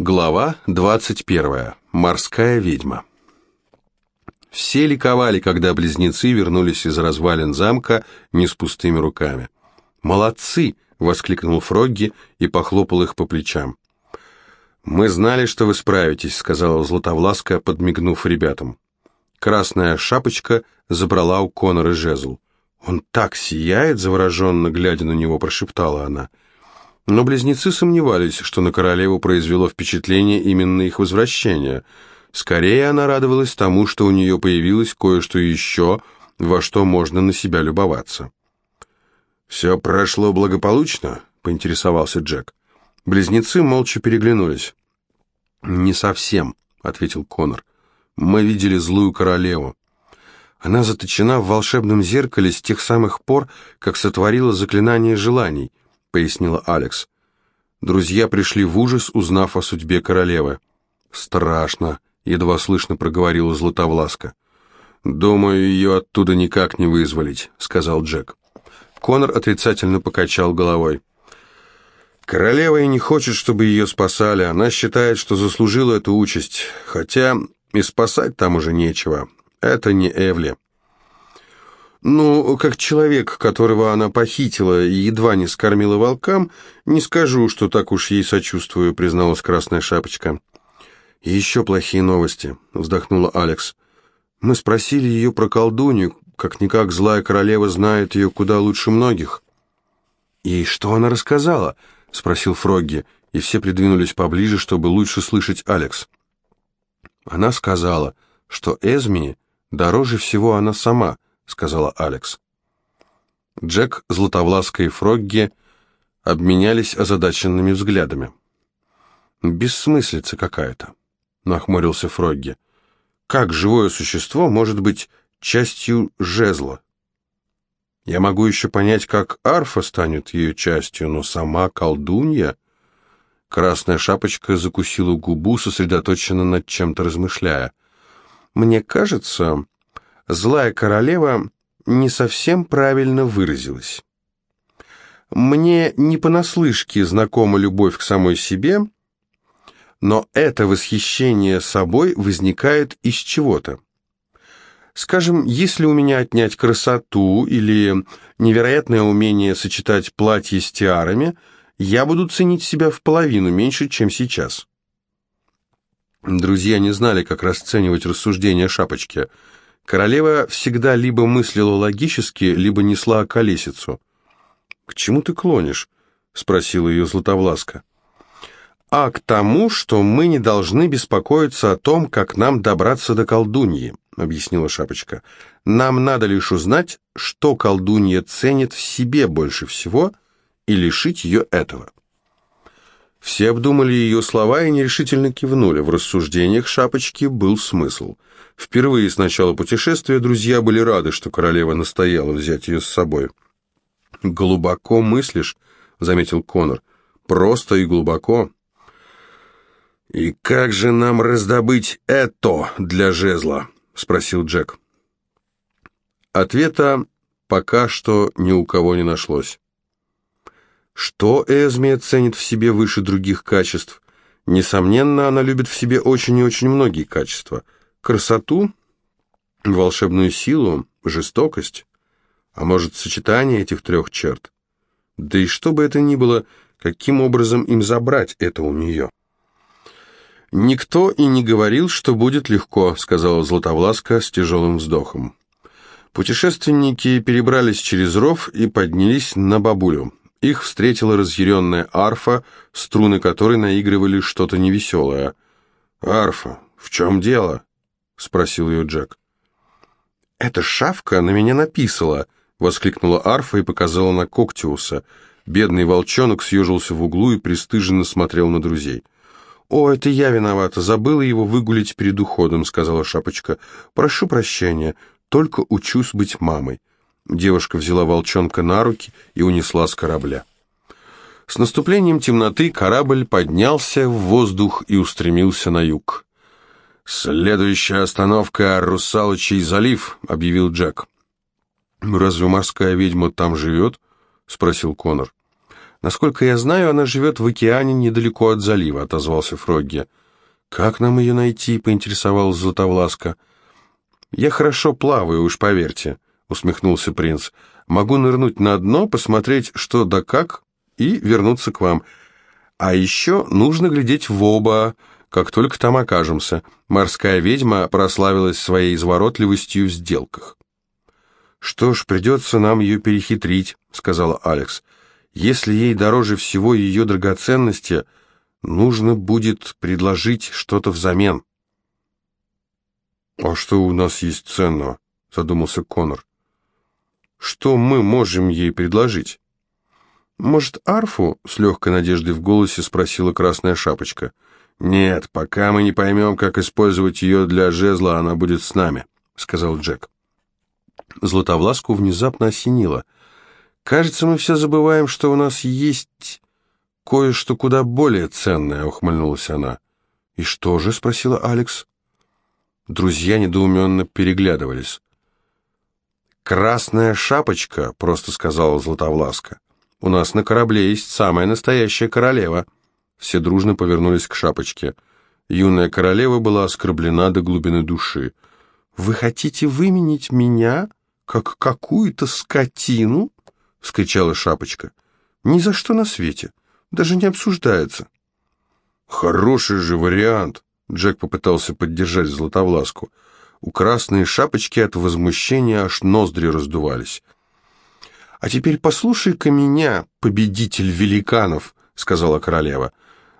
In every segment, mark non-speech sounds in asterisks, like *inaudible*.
Глава 21. Морская ведьма. Все ликовали, когда близнецы вернулись из развалин замка не с пустыми руками. «Молодцы!» — воскликнул Фрогги и похлопал их по плечам. «Мы знали, что вы справитесь», — сказала Златовласка, подмигнув ребятам. Красная шапочка забрала у Конора жезл. «Он так сияет!» — завороженно глядя на него, прошептала она — но близнецы сомневались, что на королеву произвело впечатление именно их возвращение. Скорее она радовалась тому, что у нее появилось кое-что еще, во что можно на себя любоваться. «Все прошло благополучно?» — поинтересовался Джек. Близнецы молча переглянулись. «Не совсем», — ответил Конор. «Мы видели злую королеву. Она заточена в волшебном зеркале с тех самых пор, как сотворила заклинание желаний —— пояснила Алекс. Друзья пришли в ужас, узнав о судьбе королевы. «Страшно», — едва слышно проговорила Златовласка. «Думаю, ее оттуда никак не вызволить», — сказал Джек. Конор отрицательно покачал головой. «Королева и не хочет, чтобы ее спасали. Она считает, что заслужила эту участь. Хотя и спасать там уже нечего. Это не Эвли». Ну, как человек, которого она похитила и едва не скормила волкам, не скажу, что так уж ей сочувствую, призналась Красная Шапочка. еще плохие новости, вздохнула Алекс. Мы спросили ее про колдунью, как-никак злая королева знает ее куда лучше многих. «И что она рассказала?» — спросил Фрогги, и все придвинулись поближе, чтобы лучше слышать Алекс. Она сказала, что Эзмини дороже всего она сама — сказала Алекс. Джек, Златовласка и Фрогги обменялись озадаченными взглядами. «Бессмыслица какая-то», — нахмурился Фрогги. «Как живое существо может быть частью жезла?» «Я могу еще понять, как арфа станет ее частью, но сама колдунья...» Красная шапочка закусила губу, сосредоточенно над чем-то размышляя. «Мне кажется, злая королева не совсем правильно выразилась. Мне не понаслышке знакома любовь к самой себе, но это восхищение собой возникает из чего-то. Скажем, если у меня отнять красоту или невероятное умение сочетать платье с тиарами, я буду ценить себя в половину меньше, чем сейчас. Друзья не знали, как расценивать рассуждения шапочки – Королева всегда либо мыслила логически, либо несла колесицу. «К чему ты клонишь?» — спросила ее Златовласка. «А к тому, что мы не должны беспокоиться о том, как нам добраться до колдуньи», — объяснила Шапочка. «Нам надо лишь узнать, что колдунья ценит в себе больше всего, и лишить ее этого». Все обдумали ее слова и нерешительно кивнули. В рассуждениях Шапочки был смысл — Впервые с начала путешествия друзья были рады, что королева настояла взять ее с собой. «Глубоко мыслишь», — заметил Конор. «Просто и глубоко». «И как же нам раздобыть это для жезла?» — спросил Джек. Ответа пока что ни у кого не нашлось. Что Эзми ценит в себе выше других качеств? Несомненно, она любит в себе очень и очень многие качества — Красоту, волшебную силу, жестокость, а может, сочетание этих трех черт. Да и что бы это ни было, каким образом им забрать это у нее? «Никто и не говорил, что будет легко», — сказала Златовласка с тяжелым вздохом. Путешественники перебрались через ров и поднялись на бабулю. Их встретила разъяренная арфа, струны которой наигрывали что-то невеселое. «Арфа, в чем дело?» — спросил ее Джек. «Эта шавка на меня написала!» — воскликнула Арфа и показала на Коктиуса. Бедный волчонок съежился в углу и пристыженно смотрел на друзей. «О, это я виновата, забыла его выгулить перед уходом», — сказала Шапочка. «Прошу прощения, только учусь быть мамой». Девушка взяла волчонка на руки и унесла с корабля. С наступлением темноты корабль поднялся в воздух и устремился на юг. «Следующая остановка — Русалочий залив», — объявил Джек. «Разве морская ведьма там живет?» — спросил Конор. Насколько я знаю, она живет в океане недалеко от залива», — отозвался Фрогги. «Как нам ее найти?» — поинтересовалась Златовласка. «Я хорошо плаваю, уж поверьте», — усмехнулся принц. «Могу нырнуть на дно, посмотреть, что да как, и вернуться к вам. А еще нужно глядеть в оба, как только там окажемся. Морская ведьма прославилась своей изворотливостью в сделках». «Что ж, придется нам ее перехитрить», — сказала Алекс. «Если ей дороже всего ее драгоценности, нужно будет предложить что-то взамен». «А что у нас есть ценного?» — задумался Конор. «Что мы можем ей предложить?» «Может, арфу?» — с легкой надеждой в голосе спросила Красная Шапочка. «Нет, пока мы не поймем, как использовать ее для жезла, она будет с нами», — сказал Джек. Златовласку внезапно осенило. «Кажется, мы все забываем, что у нас есть кое-что куда более ценное», — ухмыльнулась она. «И что же?» — спросила Алекс. Друзья недоуменно переглядывались. «Красная шапочка», — просто сказала Златовласка. «У нас на корабле есть самая настоящая королева». Все дружно повернулись к шапочке. Юная королева была оскорблена до глубины души. «Вы хотите выменить меня, как какую-то скотину?» — вскричала шапочка. «Ни за что на свете. Даже не обсуждается». «Хороший же вариант», Джек попытался поддержать Златовласку. У красной шапочки от возмущения аж ноздри раздувались. «А теперь послушай-ка меня, победитель великанов», — сказала королева.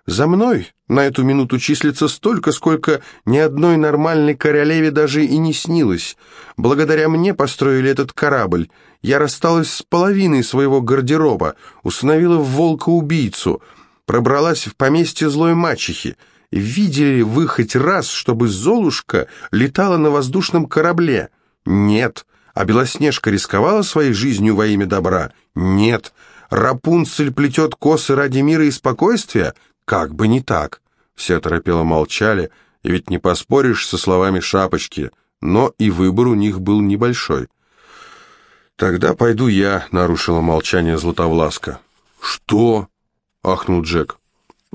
«За мной на эту минуту числится столько, сколько ни одной нормальной королеве даже и не снилось. Благодаря мне построили этот корабль. Я рассталась с половиной своего гардероба, установила волка-убийцу, пробралась в поместье злой мачехи, Видели вы хоть раз, чтобы Золушка летала на воздушном корабле? Нет. А Белоснежка рисковала своей жизнью во имя добра? Нет. Рапунцель плетет косы ради мира и спокойствия? Как бы не так. Все торопело молчали, и ведь не поспоришь со словами шапочки, но и выбор у них был небольшой. «Тогда пойду я», — нарушила молчание Златовласка. «Что?» — ахнул Джек.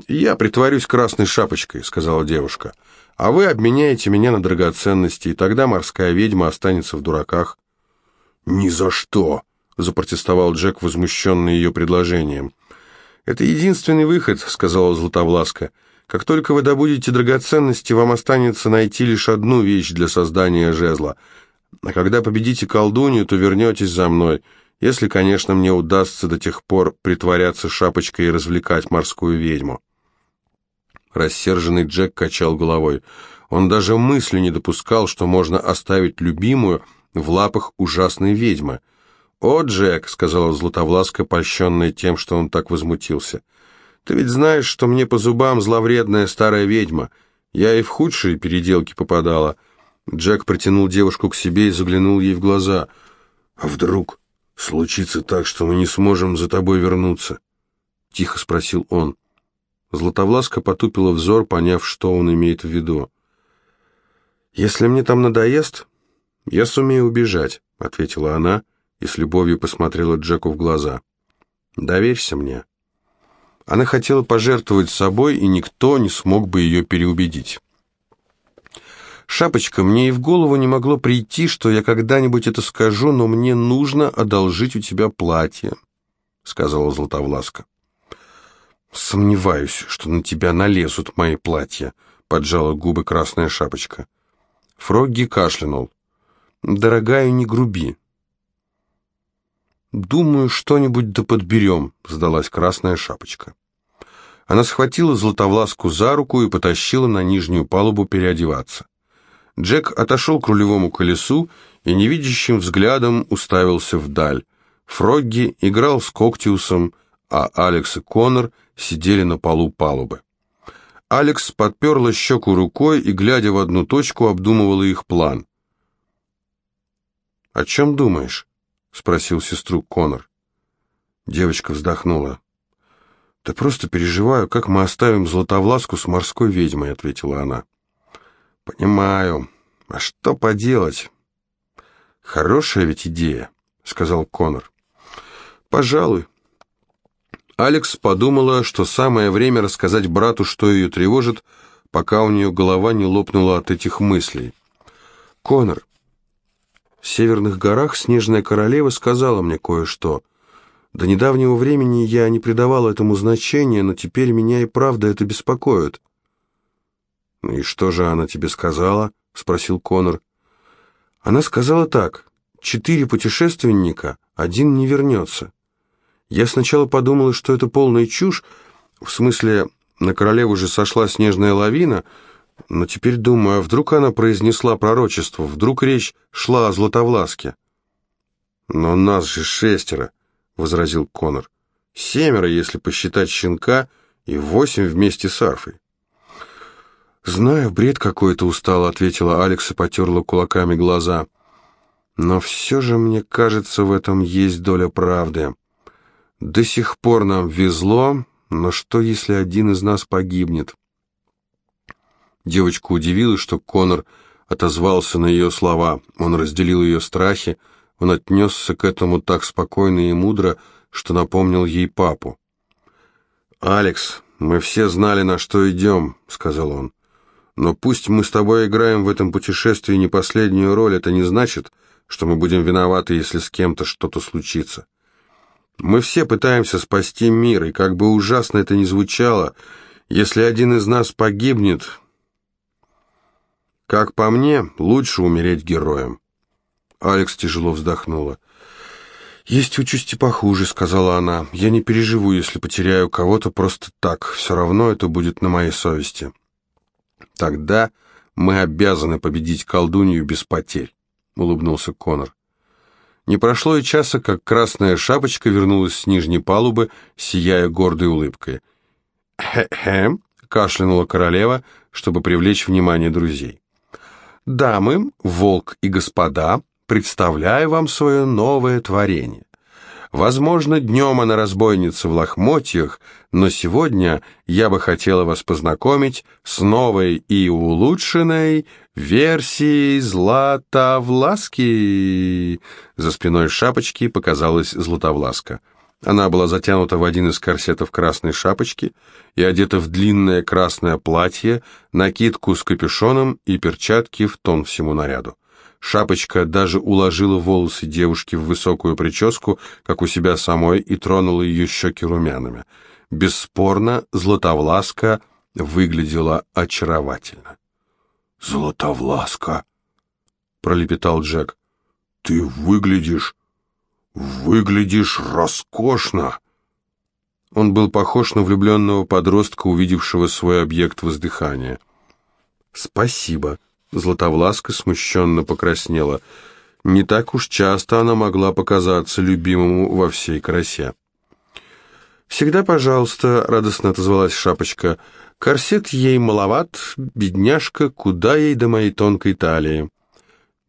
«Я притворюсь красной шапочкой», — сказала девушка. «А вы обменяете меня на драгоценности, и тогда морская ведьма останется в дураках». «Ни за что!» — запротестовал Джек, возмущенный ее предложением. «Это единственный выход», — сказала Златовласка. «Как только вы добудете драгоценности, вам останется найти лишь одну вещь для создания жезла. А когда победите колдунью, то вернетесь за мной, если, конечно, мне удастся до тех пор притворяться шапочкой и развлекать морскую ведьму». Рассерженный Джек качал головой. Он даже мысли не допускал, что можно оставить любимую в лапах ужасной ведьмы. «О, Джек», — сказала Златовласка, польщенная тем, что он так возмутился, — «ты ведь знаешь, что мне по зубам зловредная старая ведьма. Я и в худшие переделки попадала». Джек притянул девушку к себе и заглянул ей в глаза. «А вдруг случится так, что мы не сможем за тобой вернуться?» — тихо спросил он. Златовласка потупила взор, поняв, что он имеет в виду. «Если мне там надоест, я сумею убежать», — ответила она и с любовью посмотрела Джеку в глаза. «Доверься мне». Она хотела пожертвовать собой, и никто не смог бы ее переубедить. «Шапочка, мне и в голову не могло прийти, что я когда-нибудь это скажу, но мне нужно одолжить у тебя платье», — сказала Златовласка. «Сомневаюсь, что на тебя налезут мои платья», — поджала губы красная шапочка. Фрогги кашлянул. «Дорогая, не груби». «Думаю, что-нибудь да подберем», — сдалась красная шапочка. Она схватила Златовласку за руку и потащила на нижнюю палубу переодеваться. Джек отошел к рулевому колесу и невидящим взглядом уставился вдаль. Фрогги играл с Коктиусом, а Алекс и Коннор сидели на полу палубы. Алекс подперла щеку рукой и, глядя в одну точку, обдумывала их план. «О чем думаешь?» — спросил сестру Коннор. Девочка вздохнула. «Да просто переживаю, как мы оставим Златовласку с морской ведьмой», — ответила она. «Понимаю. А что поделать?» «Хорошая ведь идея», — сказал Коннор. «Пожалуй. Алекс подумала, что самое время рассказать брату, что ее тревожит, пока у нее голова не лопнула от этих мыслей. «Конор, в Северных горах Снежная Королева сказала мне кое-что. До недавнего времени я не придавал этому значения, но теперь меня и правда это беспокоит». «И что же она тебе сказала?» — спросил Конор. «Она сказала так. Четыре путешественника, один не вернется. Я сначала подумала, что это полная чушь, в смысле, на королеву же сошла снежная лавина, но теперь думаю, а вдруг она произнесла пророчество, вдруг речь шла о Златовласке. «Но нас же шестеро», — возразил Конор. «Семеро, если посчитать щенка, и восемь вместе с Арфой». «Знаю, бред какой-то устал», — ответила Алекс и потерла кулаками глаза. «Но все же, мне кажется, в этом есть доля правды. До сих пор нам везло, но что, если один из нас погибнет?» Девочка удивилась, что Конор отозвался на ее слова. Он разделил ее страхи, он отнесся к этому так спокойно и мудро, что напомнил ей папу. «Алекс, мы все знали, на что идем», — сказал он. «Но пусть мы с тобой играем в этом путешествии не последнюю роль, это не значит, что мы будем виноваты, если с кем-то что-то случится. Мы все пытаемся спасти мир, и как бы ужасно это ни звучало, если один из нас погибнет, как по мне, лучше умереть героем. Алекс тяжело вздохнула. «Есть участи похуже», — сказала она. «Я не переживу, если потеряю кого-то просто так. Все равно это будет на моей совести». «Тогда мы обязаны победить колдунью без потерь», — улыбнулся Конор. Не прошло и часа, как красная шапочка вернулась с нижней палубы, сияя гордой улыбкой. «Хе-хе», — кашлянула королева, чтобы привлечь внимание друзей. «Дамы, волк и господа, представляю вам свое новое творение. Возможно, днем она разбойница в лохмотьях, но сегодня я бы хотела вас познакомить с новой и улучшенной версией Златовласки. За спиной шапочки показалась Златовласка. Она была затянута в один из корсетов красной шапочки и одета в длинное красное платье, накидку с капюшоном и перчатки в тон всему наряду. Шапочка даже уложила волосы девушки в высокую прическу, как у себя самой, и тронула ее щеки румянами. Бесспорно, Златовласка выглядела очаровательно. «Златовласка!» — пролепетал Джек. «Ты выглядишь... выглядишь роскошно!» Он был похож на влюбленного подростка, увидевшего свой объект воздыхания. «Спасибо», Златовласка смущенно покраснела. Не так уж часто она могла показаться любимому во всей красе. «Всегда, пожалуйста», — радостно отозвалась Шапочка. «Корсет ей маловат, бедняжка, куда ей до моей тонкой талии?»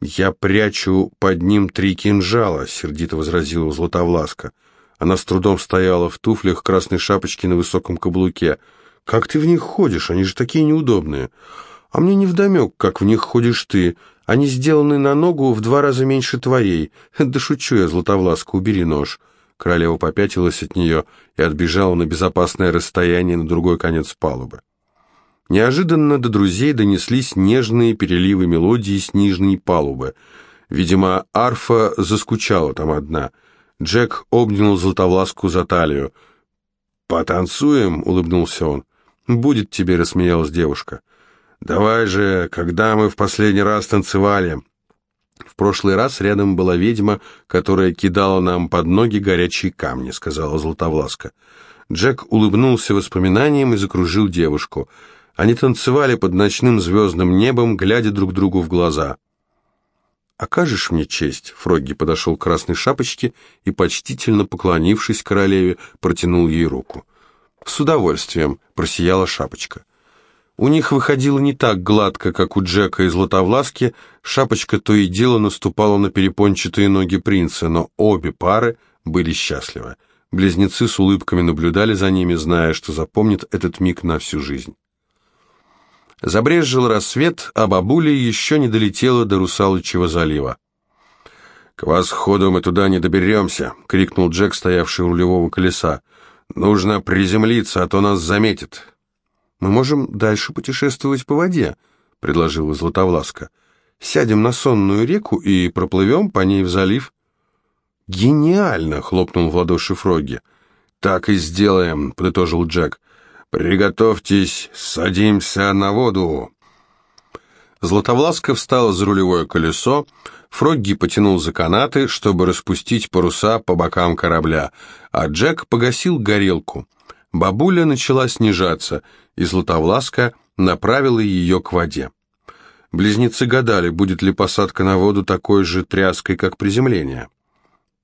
«Я прячу под ним три кинжала», — сердито возразила Златовласка. Она с трудом стояла в туфлях красной шапочки на высоком каблуке. «Как ты в них ходишь? Они же такие неудобные». А мне невдомек, как в них ходишь ты. Они сделаны на ногу в два раза меньше твоей. *laughs* Да шучу я, Златовласка, убери нож. Королева попятилась от нее и отбежала на безопасное расстояние на другой конец палубы. Неожиданно до друзей донеслись нежные переливы мелодии с нижней палубы. Видимо, арфа заскучала там одна. Джек обнял Златовласку за талию. «Потанцуем?» — улыбнулся он. «Будет тебе», — рассмеялась девушка. «Давай же, когда мы в последний раз танцевали?» «В прошлый раз рядом была ведьма, которая кидала нам под ноги горячие камни», — сказала Златовласка. Джек улыбнулся воспоминанием и закружил девушку. Они танцевали под ночным звездным небом, глядя друг другу в глаза. «Окажешь мне честь?» — Фрогги подошел к красной шапочке и, почтительно поклонившись королеве, протянул ей руку. «С удовольствием!» — просияла шапочка. У них выходило не так гладко, как у Джека и Златовласки, шапочка то и дело наступала на перепончатые ноги принца, но обе пары были счастливы. Близнецы с улыбками наблюдали за ними, зная, что запомнят этот миг на всю жизнь. Забрезжил рассвет, а бабуля еще не долетела до Русалочьего залива. «К восходу мы туда не доберемся!» — крикнул Джек, стоявший у рулевого колеса. Нужно приземлиться, а то нас заметят». «Мы можем дальше путешествовать по воде», — предложила Златовласка. «Сядем на сонную реку и проплывем по ней в залив». «Гениально!» — хлопнул в ладоши Фрогги. «Так и сделаем», — подытожил Джек. «Приготовьтесь, садимся на воду». Златовласка встала за рулевое колесо, Фрогги потянул за канаты, чтобы распустить паруса по бокам корабля, а Джек погасил горелку. Бабуля начала снижаться, и Златовласка направила ее к воде. Близнецы гадали, будет ли посадка на воду такой же тряской, как приземление.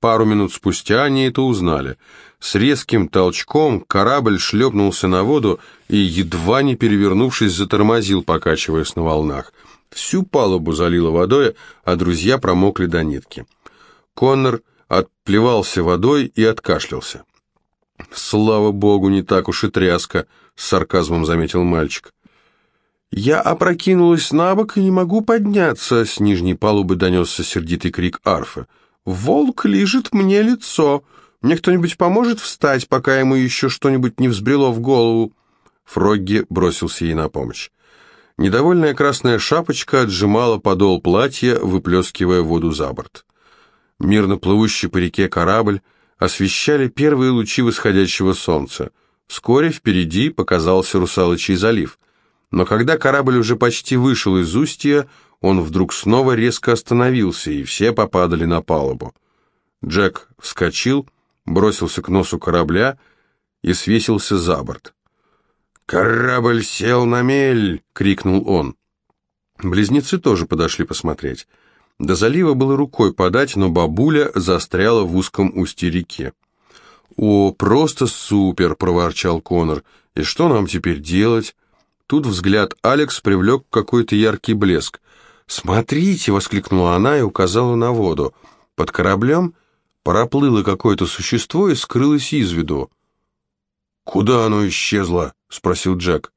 Пару минут спустя они это узнали. С резким толчком корабль шлепнулся на воду и, едва не перевернувшись, затормозил, покачиваясь на волнах. Всю палубу залило водой, а друзья промокли до нитки. Коннор отплевался водой и откашлялся. «Слава богу, не так уж и тряска», — с сарказмом заметил мальчик. «Я опрокинулась на бок и не могу подняться», — с нижней палубы донесся сердитый крик арфы. «Волк лижет мне лицо. Мне кто-нибудь поможет встать, пока ему еще что-нибудь не взбрело в голову?» Фрогги бросился ей на помощь. Недовольная красная шапочка отжимала подол платья, выплескивая воду за борт. Мирно плывущий по реке корабль освещали первые лучи восходящего солнца. Вскоре впереди показался Русалочий залив. Но когда корабль уже почти вышел из устья, он вдруг снова резко остановился, и все попадали на палубу. Джек вскочил, бросился к носу корабля и свесился за борт. «Корабль сел на мель!» — крикнул он. Близнецы тоже подошли посмотреть. До залива было рукой подать, но бабуля застряла в узком устье реки. «О, просто супер!» — проворчал Конор. «И что нам теперь делать?» Тут взгляд Алекс привлек какой-то яркий блеск. «Смотрите!» — воскликнула она и указала на воду. Под кораблем проплыло какое-то существо и скрылось из виду. «Куда оно исчезло?» — спросил Джек.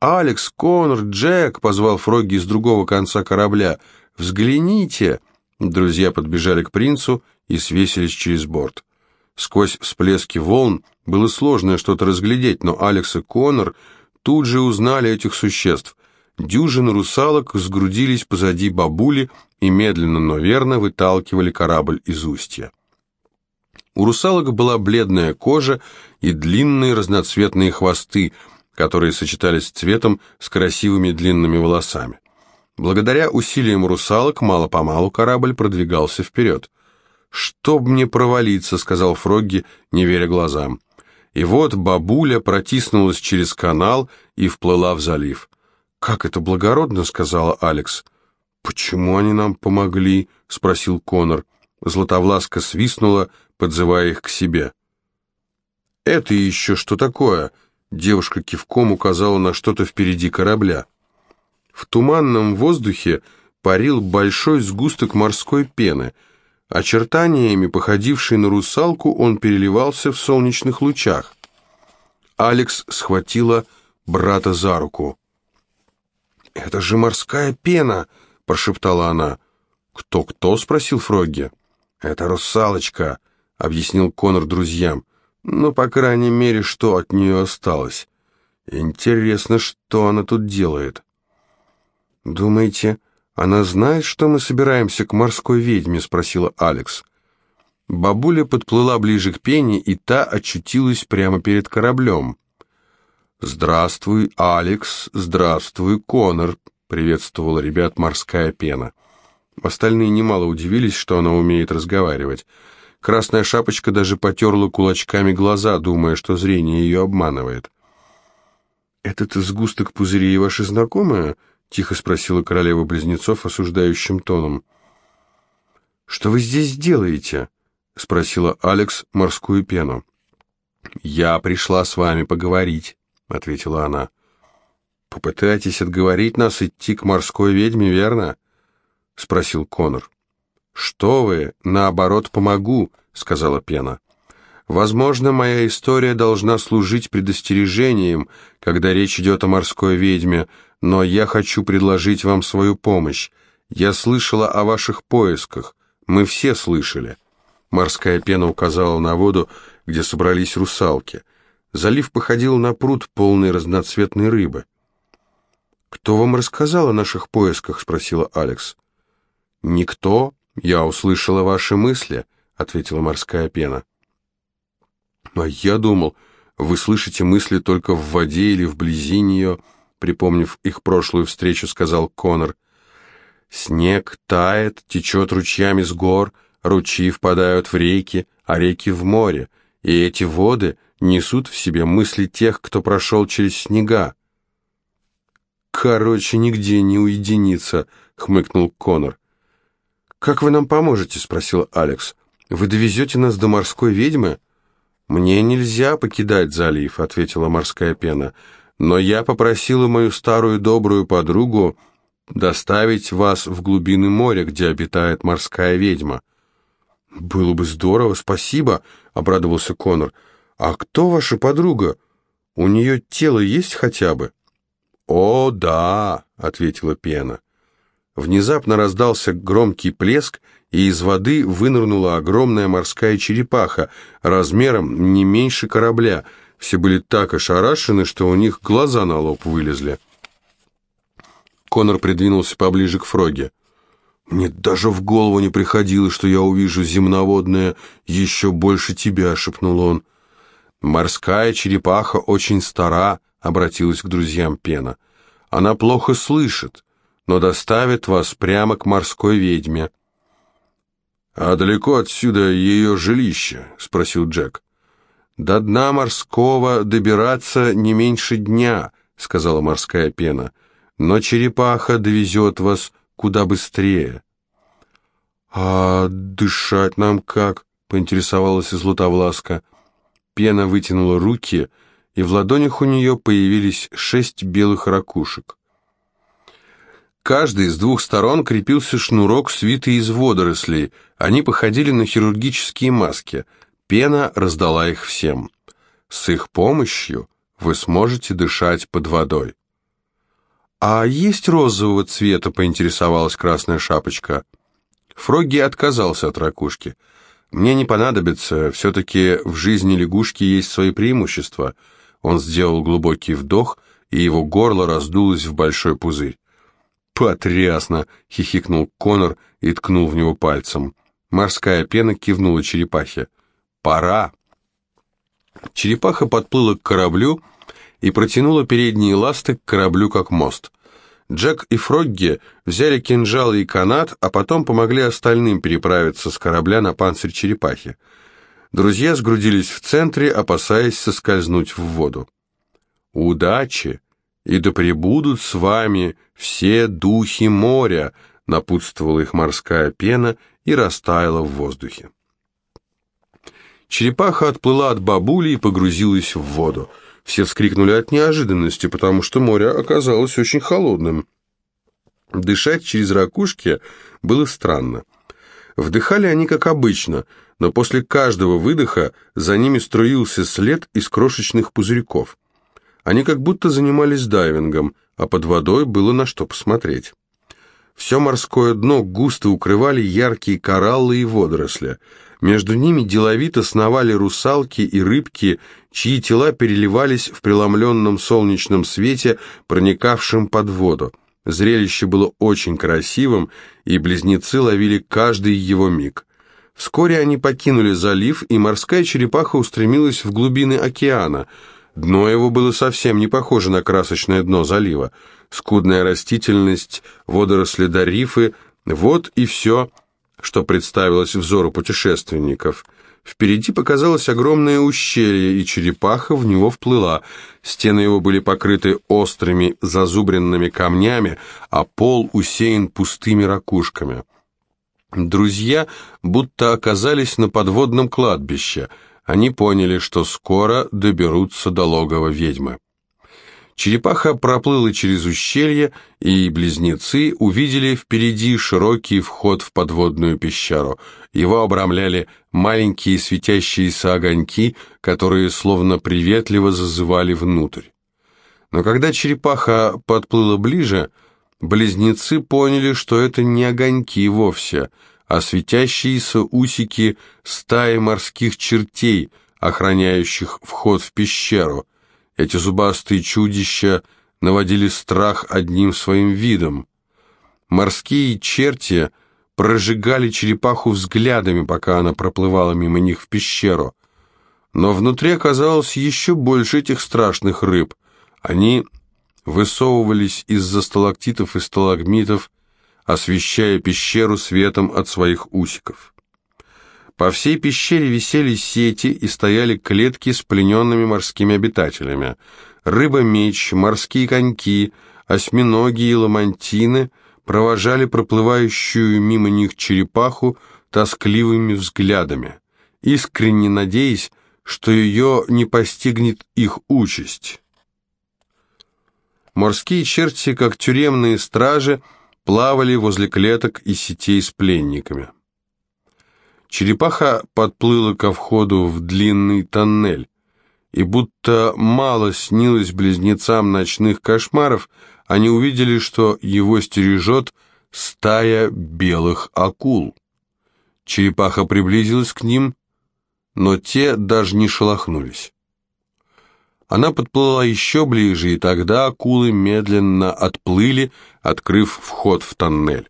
«Алекс, Конор, Джек!» — позвал Фрогги с другого конца корабля. «Взгляните!» Друзья подбежали к принцу и свесились через борт. Сквозь всплески волн было сложно что-то разглядеть, но Алекс и Конор тут же узнали этих существ. Дюжины русалок сгрудились позади бабули и медленно, но верно выталкивали корабль из устья. У русалок была бледная кожа и длинные разноцветные хвосты, которые сочетались цветом с красивыми длинными волосами. Благодаря усилиям русалок мало-помалу корабль продвигался вперед. «Чтоб мне провалиться», — сказал Фрогги, не веря глазам. И вот бабуля протиснулась через канал и вплыла в залив. «Как это благородно», — сказала Алекс. «Почему они нам помогли?» — спросил Конор. Златовласка свистнула, подзывая их к себе. «Это еще что такое?» Девушка кивком указала на что-то впереди корабля. В туманном воздухе парил большой сгусток морской пены. Очертаниями, походивший на русалку, он переливался в солнечных лучах. Алекс схватила брата за руку. «Это же морская пена!» — прошептала она. «Кто-кто?» — спросил Фрогги. «Это русалочка», — объяснил Конор друзьям. «Ну, по крайней мере, что от нее осталось. Интересно, что она тут делает». «Думаете, она знает, что мы собираемся к морской ведьме?» — спросила Алекс. Бабуля подплыла ближе к пене, и та очутилась прямо перед кораблем. «Здравствуй, Алекс, здравствуй, Конор», — приветствовала ребят морская пена. Остальные немало удивились, что она умеет разговаривать. Красная шапочка даже потерла кулачками глаза, думая, что зрение ее обманывает. «Этот сгусток пузырей ваши знакомые?» — тихо спросила королева близнецов осуждающим тоном. «Что вы здесь делаете?» — спросила Алекс морскую пену. «Я пришла с вами поговорить», — ответила она. «Попытайтесь отговорить нас идти к морской ведьме, верно?» — спросил Конор. «Что вы, наоборот, помогу», — сказала Пена. «Возможно, моя история должна служить предостережением, когда речь идет о морской ведьме, но я хочу предложить вам свою помощь. Я слышала о ваших поисках. Мы все слышали». Морская пена указала на воду, где собрались русалки. Залив походил на пруд, полный разноцветной рыбы. «Кто вам рассказал о наших поисках?» — спросила Алекс. «Никто. Я услышала ваши мысли», — ответила морская пена. «А я думал, вы слышите мысли только в воде или вблизи нее», — припомнив их прошлую встречу, сказал Конор. «Снег тает, течет ручьями с гор, ручьи впадают в реки, а реки в море, и эти воды несут в себе мысли тех, кто прошел через снега. «Короче, нигде не уединиться», — хмыкнул Конор. «Как вы нам поможете?» — спросил Алекс. «Вы довезете нас до морской ведьмы?» «Мне нельзя покидать залив», — ответила морская пена. «Но я попросила мою старую добрую подругу доставить вас в глубины моря, где обитает морская ведьма». «Было бы здорово, спасибо», — обрадовался Конор. «А кто ваша подруга? У нее тело есть хотя бы?» «О, да», — ответила пена. Внезапно раздался громкий плеск, и из воды вынырнула огромная морская черепаха, размером не меньше корабля. Все были так ошарашены, что у них глаза на лоб вылезли. Конор придвинулся поближе к Фроге. «Мне даже в голову не приходило, что я увижу земноводное еще больше тебя», — шепнул он. «Морская черепаха очень стара», — обратилась к друзьям Пена. «Она плохо слышит, но доставит вас прямо к морской ведьме». «А далеко отсюда ее жилище?» — спросил Джек. «До дна морского добираться не меньше дня», — сказала морская пена. «Но черепаха довезет вас куда быстрее». «А дышать нам как?» — поинтересовалась Златовласка. Пена вытянула руки и в ладонях у нее появились шесть белых ракушек. Каждый с двух сторон крепился шнурок, свитый из водорослей. Они походили на хирургические маски. Пена раздала их всем. С их помощью вы сможете дышать под водой. «А есть розового цвета?» — поинтересовалась Красная Шапочка. Фрогги отказался от ракушки. «Мне не понадобится, все-таки в жизни лягушки есть свои преимущества». Он сделал глубокий вдох, и его горло раздулось в большой пузырь. «Потрясно!» — хихикнул Конор и ткнул в него пальцем. Морская пена кивнула черепахе. «Пора!» Черепаха подплыла к кораблю и протянула передние ласты к кораблю как мост. Джек и Фрогги взяли кинжалы и канат, а потом помогли остальным переправиться с корабля на панцирь черепахи. Друзья сгрудились в центре, опасаясь соскользнуть в воду. «Удачи! И да пребудут с вами все духи моря!» напутствовала их морская пена и растаяла в воздухе. Черепаха отплыла от бабули и погрузилась в воду. Все вскрикнули от неожиданности, потому что море оказалось очень холодным. Дышать через ракушки было странно. Вдыхали они как обычно – но после каждого выдоха за ними струился след из крошечных пузырьков. Они как будто занимались дайвингом, а под водой было на что посмотреть. Все морское дно густо укрывали яркие кораллы и водоросли. Между ними деловито сновали русалки и рыбки, чьи тела переливались в преломленном солнечном свете, проникавшем под воду. Зрелище было очень красивым, и близнецы ловили каждый его миг. Вскоре они покинули залив, и морская черепаха устремилась в глубины океана. Дно его было совсем не похоже на красочное дно залива. Скудная растительность, водоросли до рифы — вот и все, что представилось взору путешественников. Впереди показалось огромное ущелье, и черепаха в него вплыла. Стены его были покрыты острыми зазубренными камнями, а пол усеян пустыми ракушками. Друзья будто оказались на подводном кладбище. Они поняли, что скоро доберутся до логова ведьмы. Черепаха проплыла через ущелье, и близнецы увидели впереди широкий вход в подводную пещеру. Его обрамляли маленькие светящиеся огоньки, которые словно приветливо зазывали внутрь. Но когда черепаха подплыла ближе, Близнецы поняли, что это не огоньки вовсе, а светящиеся усики стаи морских чертей, охраняющих вход в пещеру. Эти зубастые чудища наводили страх одним своим видом. Морские черти прожигали черепаху взглядами, пока она проплывала мимо них в пещеру. Но внутри оказалось еще больше этих страшных рыб. Они высовывались из-за сталактитов и сталагмитов, освещая пещеру светом от своих усиков. По всей пещере висели сети и стояли клетки с плененными морскими обитателями. Рыба-меч, морские коньки, осьминоги и ламантины провожали проплывающую мимо них черепаху тоскливыми взглядами, искренне надеясь, что ее не постигнет их участь. Морские черти, как тюремные стражи, плавали возле клеток и сетей с пленниками. Черепаха подплыла ко входу в длинный тоннель, и будто мало снилось близнецам ночных кошмаров, они увидели, что его стережет стая белых акул. Черепаха приблизилась к ним, но те даже не шелохнулись. Она подплыла еще ближе, и тогда акулы медленно отплыли, открыв вход в тоннель.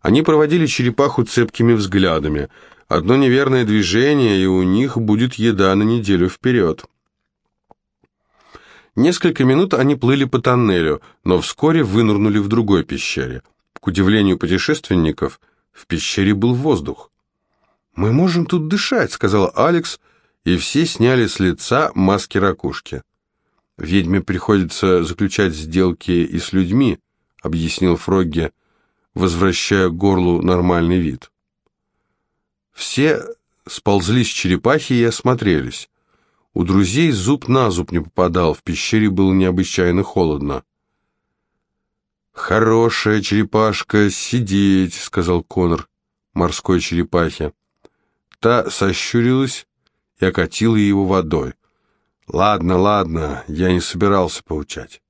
Они проводили черепаху цепкими взглядами. Одно неверное движение, и у них будет еда на неделю вперед. Несколько минут они плыли по тоннелю, но вскоре вынырнули в другой пещере. К удивлению путешественников, в пещере был воздух. «Мы можем тут дышать», — сказал Алекс, — и все сняли с лица маски ракушки. «Ведьме приходится заключать сделки и с людьми», — объяснил Фрогге, возвращая горлу нормальный вид. Все сползли с черепахи и осмотрелись. У друзей зуб на зуб не попадал, в пещере было необычайно холодно. «Хорошая черепашка, сидеть», — сказал Конор морской черепахе. Та сощурилась и окатила его водой. «Ладно, ладно, я не собирался поучать».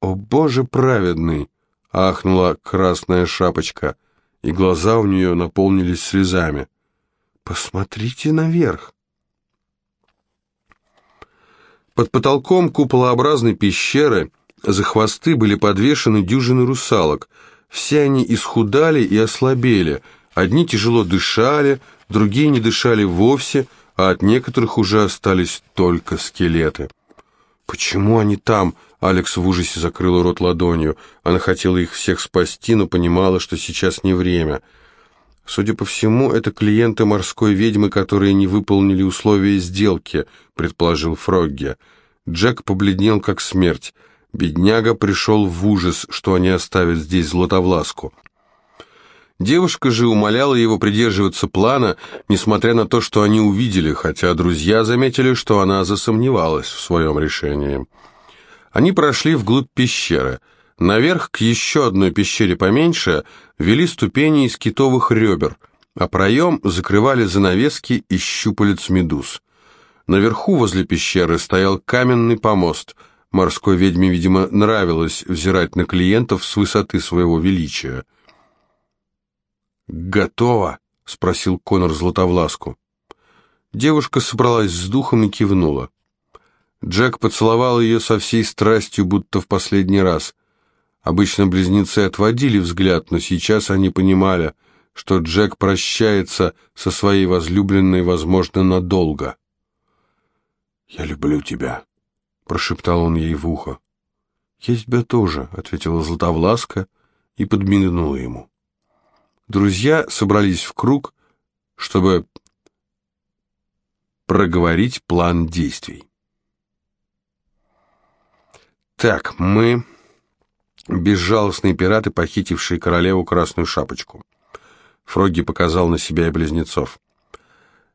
«О, Боже праведный!» — ахнула красная шапочка, и глаза у нее наполнились слезами. «Посмотрите наверх!» Под потолком куполообразной пещеры за хвосты были подвешены дюжины русалок. Все они исхудали и ослабели. Одни тяжело дышали, другие не дышали вовсе — а от некоторых уже остались только скелеты. «Почему они там?» Алекс в ужасе закрыл рот ладонью. Она хотела их всех спасти, но понимала, что сейчас не время. Судя по всему, это клиенты морской ведьмы, которые не выполнили условия сделки, предположил Фрогге. Джек побледнел как смерть. Бедняга пришел в ужас, что они оставят здесь Златовласку. Девушка же умоляла его придерживаться плана, несмотря на то, что они увидели, хотя друзья заметили, что она засомневалась в своем решении. Они прошли вглубь пещеры. Наверх к еще одной пещере поменьше вели ступени из китовых ребер, а проем закрывали занавески из щупалец медуз. Наверху возле пещеры стоял каменный помост. Морской ведьме, видимо, нравилось взирать на клиентов с высоты своего величия. «Готово?» — спросил Конор Златовласку. Девушка собралась с духом и кивнула. Джек поцеловал ее со всей страстью, будто в последний раз. Обычно близнецы отводили взгляд, но сейчас они понимали, что Джек прощается со своей возлюбленной, возможно, надолго. «Я люблю тебя», — прошептал он ей в ухо. «Я тебя тоже», — ответила Златовласка и подмигнула ему. Друзья собрались в круг, чтобы проговорить план действий. Так, мы безжалостные пираты, похитившие королеву Красную Шапочку. Фрогги показал на себя и близнецов.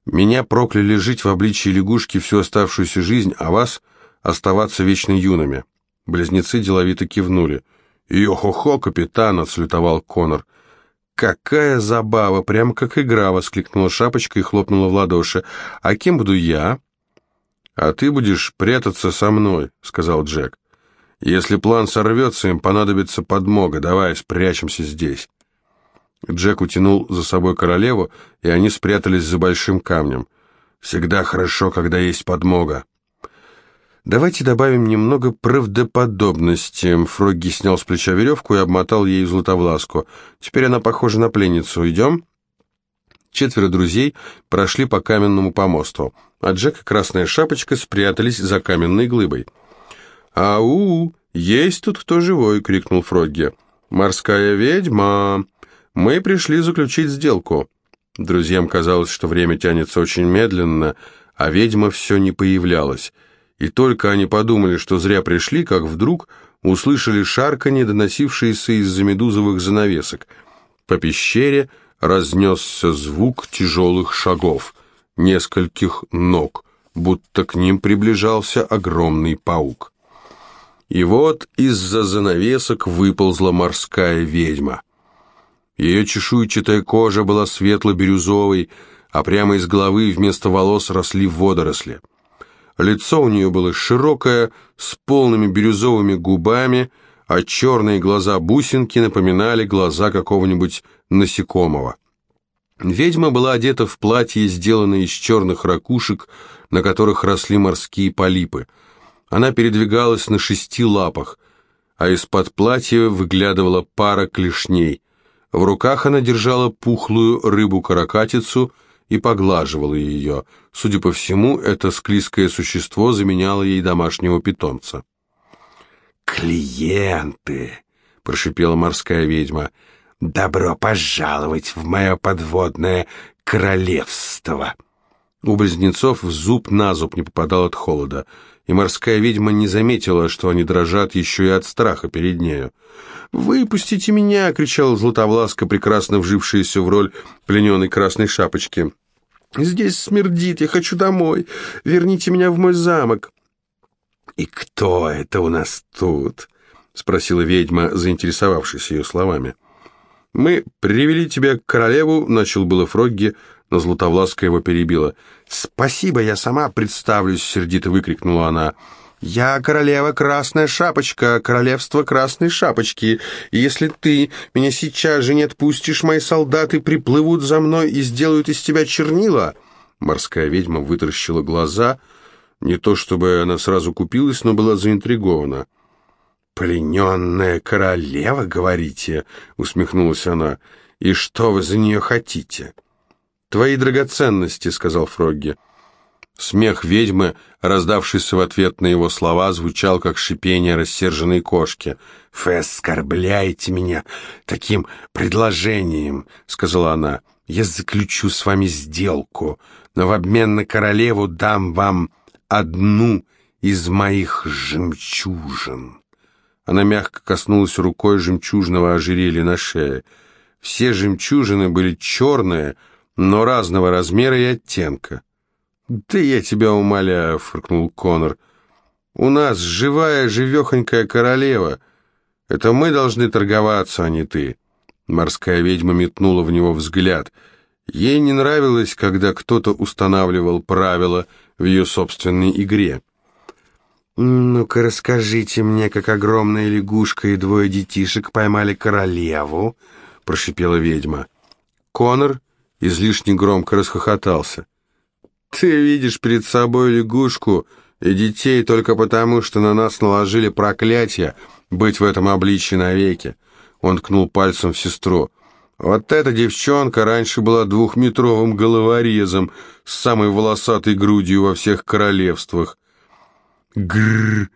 Меня прокляли жить в обличии лягушки всю оставшуюся жизнь, а вас оставаться вечно юными. Близнецы деловито кивнули. «Йо-хо-хо, капитан!» — отслютовал Конор. «Какая забава! Прямо как игра!» — воскликнула Шапочка и хлопнула в ладоши. «А кем буду я?» «А ты будешь прятаться со мной», — сказал Джек. «Если план сорвется, им понадобится подмога. Давай спрячемся здесь». Джек утянул за собой королеву, и они спрятались за большим камнем. «Всегда хорошо, когда есть подмога». «Давайте добавим немного правдоподобности». Фрогги снял с плеча веревку и обмотал ей златовласку. «Теперь она похожа на пленницу. Идем?» Четверо друзей прошли по каменному помосту, а Джек и Красная Шапочка спрятались за каменной глыбой. «Ау! Есть тут кто живой!» — крикнул Фрогги. «Морская ведьма! Мы пришли заключить сделку!» Друзьям казалось, что время тянется очень медленно, а ведьма все не появлялась. И только они подумали, что зря пришли, как вдруг услышали шарканье, доносившееся из-за медузовых занавесок. По пещере разнесся звук тяжелых шагов, нескольких ног, будто к ним приближался огромный паук. И вот из-за занавесок выползла морская ведьма. Ее чешуйчатая кожа была светло-бирюзовой, а прямо из головы вместо волос росли водоросли. Лицо у нее было широкое, с полными бирюзовыми губами, а черные глаза-бусинки напоминали глаза какого-нибудь насекомого. Ведьма была одета в платье, сделанное из черных ракушек, на которых росли морские полипы. Она передвигалась на шести лапах, а из-под платья выглядывала пара клешней. В руках она держала пухлую рыбу-каракатицу и поглаживала ее. Судя по всему, это склизкое существо заменяло ей домашнего питомца. «Клиенты!» — прошипела морская ведьма — «Добро пожаловать в мое подводное королевство!» У близнецов зуб на зуб не попадал от холода, и морская ведьма не заметила, что они дрожат еще и от страха перед нею. «Выпустите меня!» — кричала Златовласка, прекрасно вжившаяся в роль плененной красной шапочки. «Здесь смердит, я хочу домой! Верните меня в мой замок!» «И кто это у нас тут?» — спросила ведьма, заинтересовавшись ее словами. — «Мы привели тебя к королеву», — начал было Фрогги, но Златовласка его перебила. «Спасибо, я сама представлюсь», — сердито выкрикнула она. «Я королева Красная Шапочка, королевство Красной Шапочки, и если ты меня сейчас же не отпустишь, мои солдаты приплывут за мной и сделают из тебя чернила». Морская ведьма вытаращила глаза, не то чтобы она сразу купилась, но была заинтригована. «Плененная королева, говорите?» — усмехнулась она. «И что вы за нее хотите?» «Твои драгоценности», — сказал Фрогги. Смех ведьмы, раздавшийся в ответ на его слова, звучал, как шипение рассерженной кошки. «Вы оскорбляете меня таким предложением», — сказала она. «Я заключу с вами сделку, но в обмен на королеву дам вам одну из моих жемчужин». Она мягко коснулась рукой жемчужного ожерелья на шее. Все жемчужины были черные, но разного размера и оттенка. «Да я тебя умоляю», — фыркнул Конор. «У нас живая, живехонькая королева. Это мы должны торговаться, а не ты». Морская ведьма метнула в него взгляд. Ей не нравилось, когда кто-то устанавливал правила в ее собственной игре. «Ну-ка расскажите мне, как огромная лягушка и двое детишек поймали королеву», — прошипела ведьма. Конор излишне громко расхохотался. «Ты видишь перед собой лягушку и детей только потому, что на нас наложили проклятие быть в этом обличье навеки». Он ткнул пальцем в сестру. «Вот эта девчонка раньше была двухметровым головорезом с самой волосатой грудью во всех королевствах». Грррр!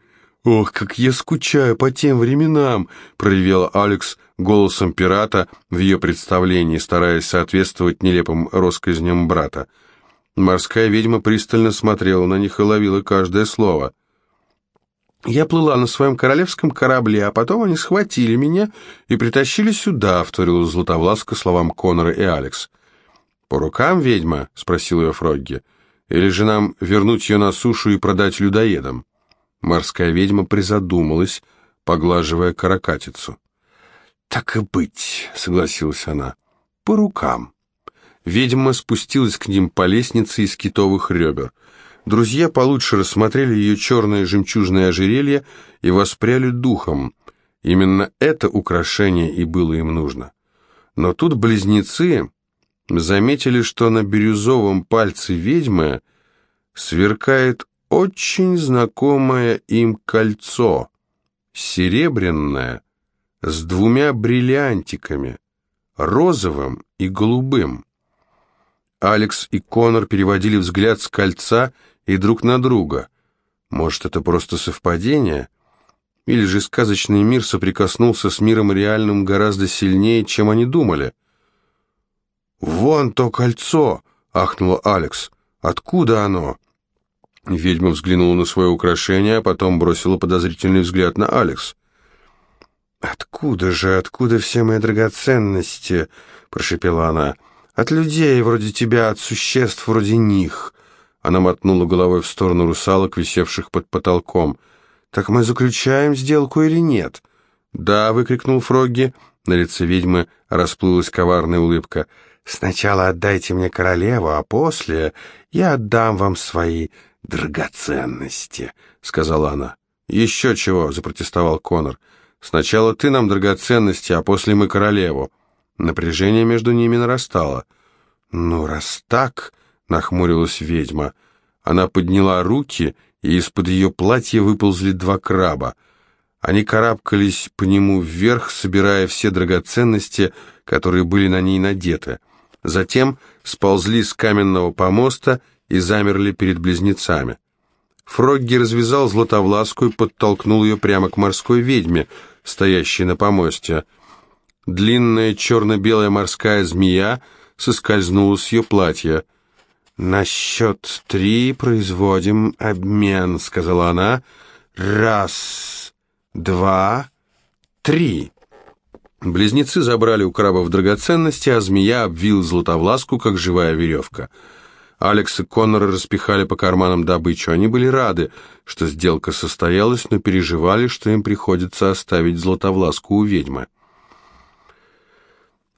Ох, как я скучаю по тем временам!» — проревела Алекс голосом пирата в ее представлении, стараясь соответствовать нелепым россказням брата. Морская ведьма пристально смотрела на них и ловила каждое слово. «Я плыла на своем королевском корабле, а потом они схватили меня и притащили сюда», — вторила Златовласка словам Конора и Алекс. «По рукам ведьма?» — спросил ее Фрогги. «Или же нам вернуть ее на сушу и продать людоедам?» Морская ведьма призадумалась, поглаживая каракатицу. «Так и быть», — согласилась она, — «по рукам». Ведьма спустилась к ним по лестнице из китовых ребер. Друзья получше рассмотрели ее черное жемчужное ожерелье и воспряли духом. Именно это украшение и было им нужно. Но тут близнецы заметили, что на бирюзовом пальце ведьмы сверкает очень знакомое им кольцо, серебряное, с двумя бриллиантиками, розовым и голубым. Алекс и Конор переводили взгляд с кольца и друг на друга. Может, это просто совпадение? Или же сказочный мир соприкоснулся с миром реальным гораздо сильнее, чем они думали? «Вон то кольцо!» — ахнула Алекс. «Откуда оно?» Ведьма взглянула на свое украшение, а потом бросила подозрительный взгляд на Алекс. «Откуда же, откуда все мои драгоценности?» — прошепела она. «От людей вроде тебя, от существ вроде них». Она мотнула головой в сторону русалок, висевших под потолком. «Так мы заключаем сделку или нет?» «Да», — выкрикнул Фрогги. На лице ведьмы расплылась коварная улыбка. «Сначала отдайте мне королеву, а после я отдам вам свои драгоценности», — сказала она. «Еще чего», — запротестовал Конор. «Сначала ты нам драгоценности, а после мы королеву». Напряжение между ними нарастало. «Ну, раз так...» — нахмурилась ведьма. Она подняла руки, и из-под ее платья выползли два краба. Они карабкались по нему вверх, собирая все драгоценности, которые были на ней надеты. Затем сползли с каменного помоста и замерли перед близнецами. Фрогги развязал златовласку и подтолкнул ее прямо к морской ведьме, стоящей на помосте. Длинная черно-белая морская змея соскользнула с ее платья. «На счет три производим обмен», — сказала она. «Раз, два, три». Близнецы забрали у крабов драгоценности, а змея обвил златовласку, как живая веревка — Алекс и Коннор распихали по карманам добычу. Они были рады, что сделка состоялась, но переживали, что им приходится оставить златовласку у ведьмы.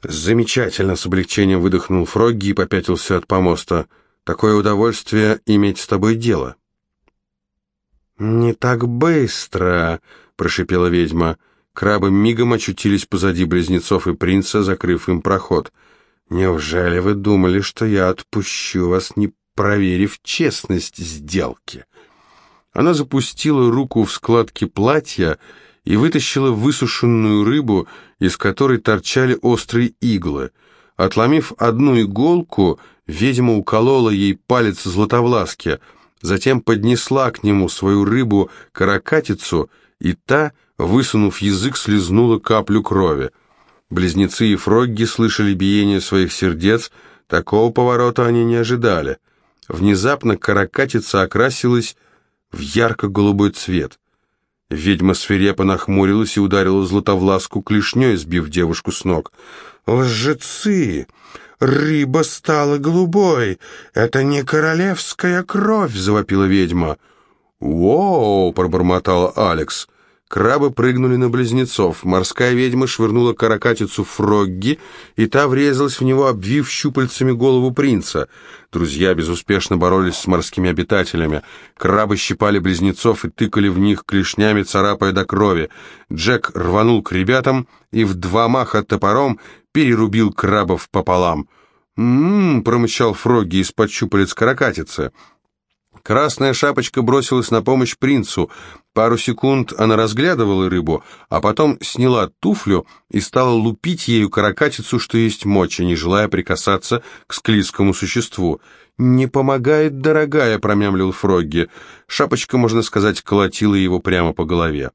«Замечательно!» — с облегчением выдохнул Фрогги и попятился от помоста. «Такое удовольствие иметь с тобой дело!» «Не так быстро!» — прошипела ведьма. Крабы мигом очутились позади близнецов и принца, закрыв им проход — Неужели вы думали, что я отпущу вас, не проверив честность сделки?» Она запустила руку в складки платья и вытащила высушенную рыбу, из которой торчали острые иглы. Отломив одну иголку, ведьма уколола ей палец златовласки, затем поднесла к нему свою рыбу-каракатицу, и та, высунув язык, слезнула каплю крови. Близнецы и Фрогги слышали биение своих сердец, такого поворота они не ожидали. Внезапно каракатица окрасилась в ярко-голубой цвет. Ведьма свирепо нахмурилась и ударила Златовласку клешней, сбив девушку с ног. «Лжецы! Рыба стала голубой! Это не королевская кровь!» — завопила ведьма. «Воу!» — пробормотала Алекс. Крабы прыгнули на близнецов. Морская ведьма швырнула каракатицу Фрогги, и та врезалась в него, обвив щупальцами голову принца. Друзья безуспешно боролись с морскими обитателями. Крабы щипали близнецов и тыкали в них клешнями, царапая до крови. Джек рванул к ребятам и в два маха топором перерубил крабов пополам. «М-м-м», промычал Фрогги из-под щупалец каракатицы. Красная шапочка бросилась на помощь принцу. Пару секунд она разглядывала рыбу, а потом сняла туфлю и стала лупить ею каракатицу, что есть мочи, не желая прикасаться к склизкому существу. «Не помогает, дорогая», — промямлил Фрогги. Шапочка, можно сказать, колотила его прямо по голове.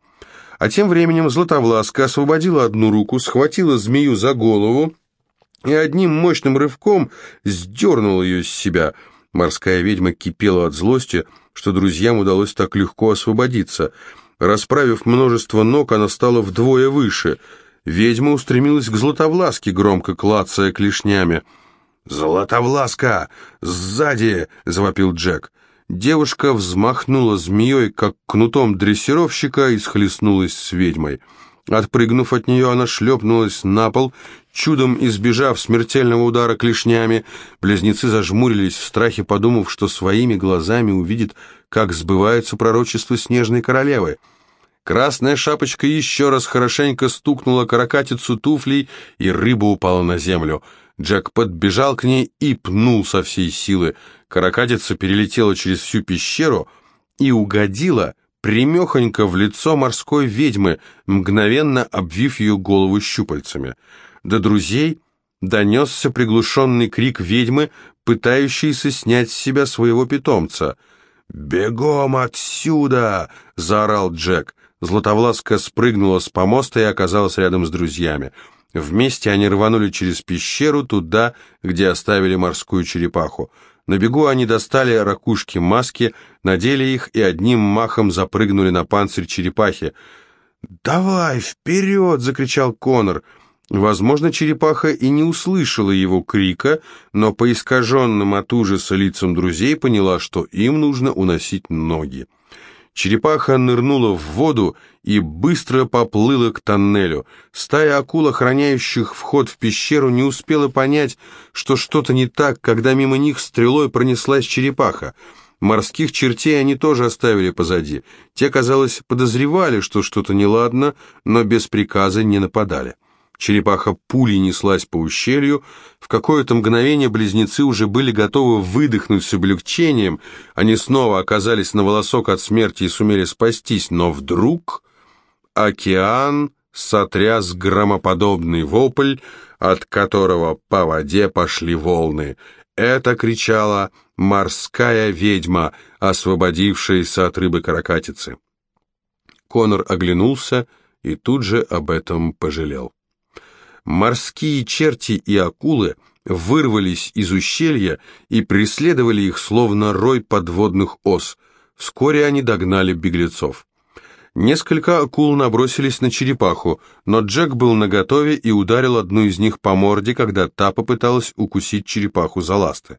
А тем временем Златовласка освободила одну руку, схватила змею за голову и одним мощным рывком сдернула ее с себя — Морская ведьма кипела от злости, что друзьям удалось так легко освободиться. Расправив множество ног, она стала вдвое выше. Ведьма устремилась к Златовласке, громко клацая клешнями. «Златовласка! Сзади!» — завопил Джек. Девушка взмахнула змеей, как кнутом дрессировщика, и схлестнулась с ведьмой. Отпрыгнув от нее, она шлепнулась на пол, чудом избежав смертельного удара клешнями. Близнецы зажмурились в страхе, подумав, что своими глазами увидят, как сбывается пророчество Снежной Королевы. Красная шапочка еще раз хорошенько стукнула каракатицу туфлей, и рыба упала на землю. Джек подбежал к ней и пнул со всей силы. Каракатица перелетела через всю пещеру и угодила примехонько в лицо морской ведьмы, мгновенно обвив ее голову щупальцами. До друзей донесся приглушенный крик ведьмы, пытающейся снять с себя своего питомца. «Бегом отсюда!» — заорал Джек. Златовласка спрыгнула с помоста и оказалась рядом с друзьями. Вместе они рванули через пещеру туда, где оставили морскую черепаху. На бегу они достали ракушки-маски, надели их и одним махом запрыгнули на панцирь черепахи. «Давай, вперед!» — закричал Конор. Возможно, черепаха и не услышала его крика, но по искаженным от ужаса лицам друзей поняла, что им нужно уносить ноги. Черепаха нырнула в воду и быстро поплыла к тоннелю. Стая акул, охраняющих вход в пещеру, не успела понять, что что-то не так, когда мимо них стрелой пронеслась черепаха. Морских чертей они тоже оставили позади. Те, казалось, подозревали, что что-то неладно, но без приказа не нападали. Черепаха пулей неслась по ущелью. В какое-то мгновение близнецы уже были готовы выдохнуть с облегчением. Они снова оказались на волосок от смерти и сумели спастись, но вдруг океан сотряс громоподобный вопль, от которого по воде пошли волны. Это кричала морская ведьма, освободившаяся от рыбы-каракатицы. Конор оглянулся и тут же об этом пожалел. Морские черти и акулы вырвались из ущелья и преследовали их, словно рой подводных ос. Вскоре они догнали беглецов. Несколько акул набросились на черепаху, но Джек был наготове и ударил одну из них по морде, когда та попыталась укусить черепаху за ласты.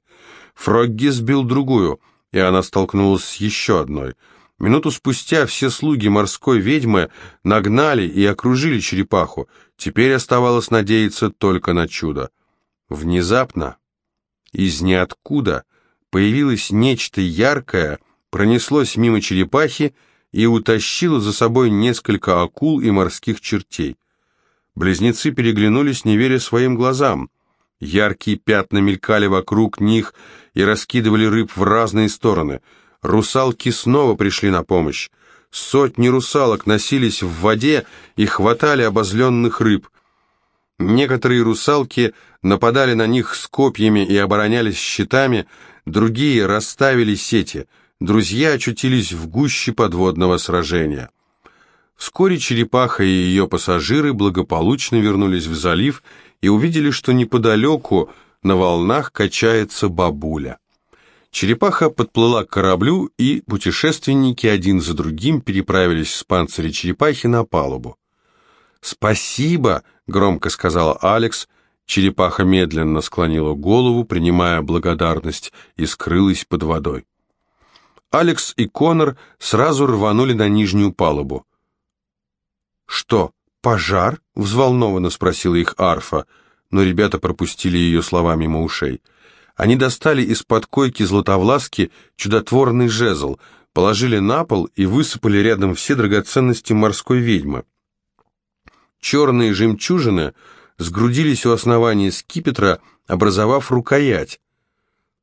Фрогги сбил другую, и она столкнулась с еще одной – Минуту спустя все слуги морской ведьмы нагнали и окружили черепаху. Теперь оставалось надеяться только на чудо. Внезапно, из ниоткуда, появилось нечто яркое, пронеслось мимо черепахи и утащило за собой несколько акул и морских чертей. Близнецы переглянулись, не веря своим глазам. Яркие пятна мелькали вокруг них и раскидывали рыб в разные стороны — Русалки снова пришли на помощь. Сотни русалок носились в воде и хватали обозленных рыб. Некоторые русалки нападали на них с копьями и оборонялись щитами, другие расставили сети. Друзья очутились в гуще подводного сражения. Вскоре черепаха и ее пассажиры благополучно вернулись в залив и увидели, что неподалеку на волнах качается бабуля. Черепаха подплыла к кораблю, и путешественники один за другим переправились с панциря черепахи на палубу. «Спасибо!» — громко сказала Алекс. Черепаха медленно склонила голову, принимая благодарность, и скрылась под водой. Алекс и Конор сразу рванули на нижнюю палубу. «Что, пожар?» — взволнованно спросила их Арфа, но ребята пропустили ее слова мимо ушей. Они достали из-под койки златовласки чудотворный жезл, положили на пол и высыпали рядом все драгоценности морской ведьмы. Черные жемчужины сгрудились у основания скипетра, образовав рукоять.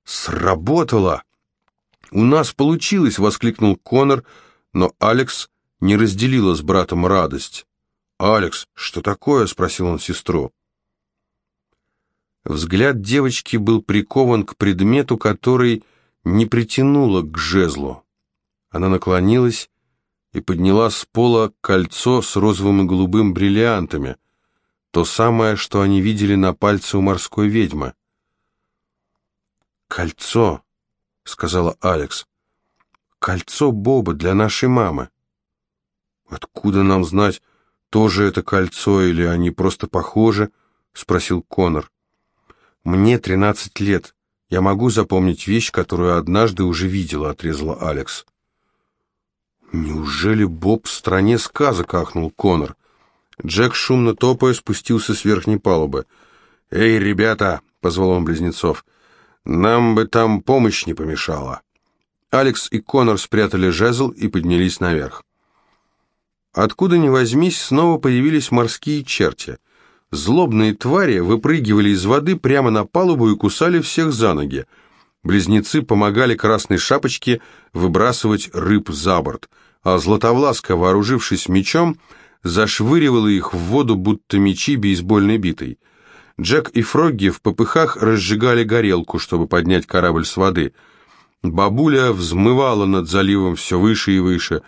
«Сработало!» «У нас получилось!» — воскликнул Конор, но Алекс не разделила с братом радость. «Алекс, что такое?» — спросил он сестру. Взгляд девочки был прикован к предмету, который не притянуло к жезлу. Она наклонилась и подняла с пола кольцо с розовым и голубым бриллиантами, то самое, что они видели на пальце у морской ведьмы. «Кольцо», — сказала Алекс, — «кольцо Боба для нашей мамы». «Откуда нам знать, тоже это кольцо или они просто похожи?» — спросил Конор. «Мне тринадцать лет. Я могу запомнить вещь, которую однажды уже видела», — отрезала Алекс. «Неужели Боб в стране сказок?» — ахнул Конор. Джек, шумно топая, спустился с верхней палубы. «Эй, ребята!» — позвал он близнецов. «Нам бы там помощь не помешала». Алекс и Конор спрятали жезл и поднялись наверх. Откуда ни возьмись, снова появились морские черти. Злобные твари выпрыгивали из воды прямо на палубу и кусали всех за ноги. Близнецы помогали красной шапочке выбрасывать рыб за борт, а Златовласка, вооружившись мечом, зашвыривала их в воду, будто мечи бейсбольной битой. Джек и Фрогги в попыхах разжигали горелку, чтобы поднять корабль с воды. Бабуля взмывала над заливом все выше и выше.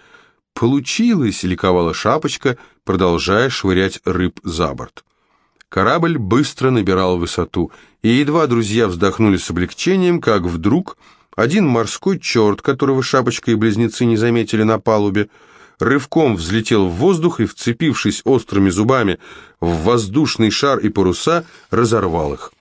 «Получилось!» — ликовала шапочка, продолжая швырять рыб за борт. Корабль быстро набирал высоту, и едва друзья вздохнули с облегчением, как вдруг один морской черт, которого шапочка и близнецы не заметили на палубе, рывком взлетел в воздух и, вцепившись острыми зубами в воздушный шар и паруса, разорвал их.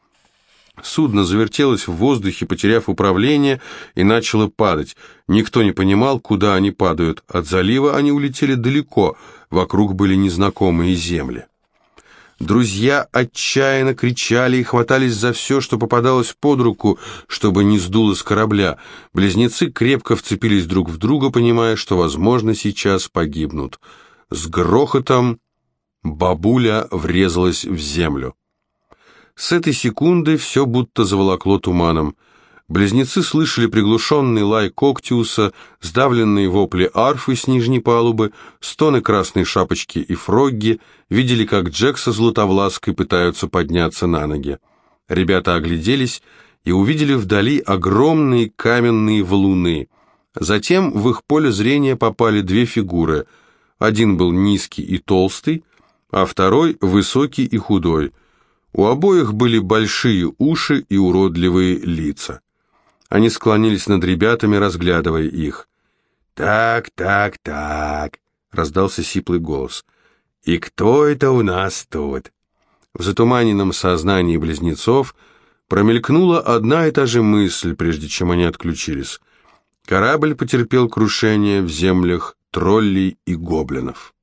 Судно завертелось в воздухе, потеряв управление, и начало падать. Никто не понимал, куда они падают. От залива они улетели далеко, вокруг были незнакомые земли. Друзья отчаянно кричали и хватались за все, что попадалось под руку, чтобы не сдуло с корабля. Близнецы крепко вцепились друг в друга, понимая, что, возможно, сейчас погибнут. С грохотом бабуля врезалась в землю. С этой секунды все будто заволокло туманом. Близнецы слышали приглушенный лай Коктиуса, сдавленные вопли арфы с нижней палубы, стоны красной шапочки и фрогги, видели, как Джек со Златовлаской пытаются подняться на ноги. Ребята огляделись и увидели вдали огромные каменные валуны. Затем в их поле зрения попали две фигуры. Один был низкий и толстый, а второй высокий и худой. У обоих были большие уши и уродливые лица. Они склонились над ребятами, разглядывая их. «Так, так, так», — раздался сиплый голос. «И кто это у нас тут?» В затуманенном сознании близнецов промелькнула одна и та же мысль, прежде чем они отключились. Корабль потерпел крушение в землях троллей и гоблинов.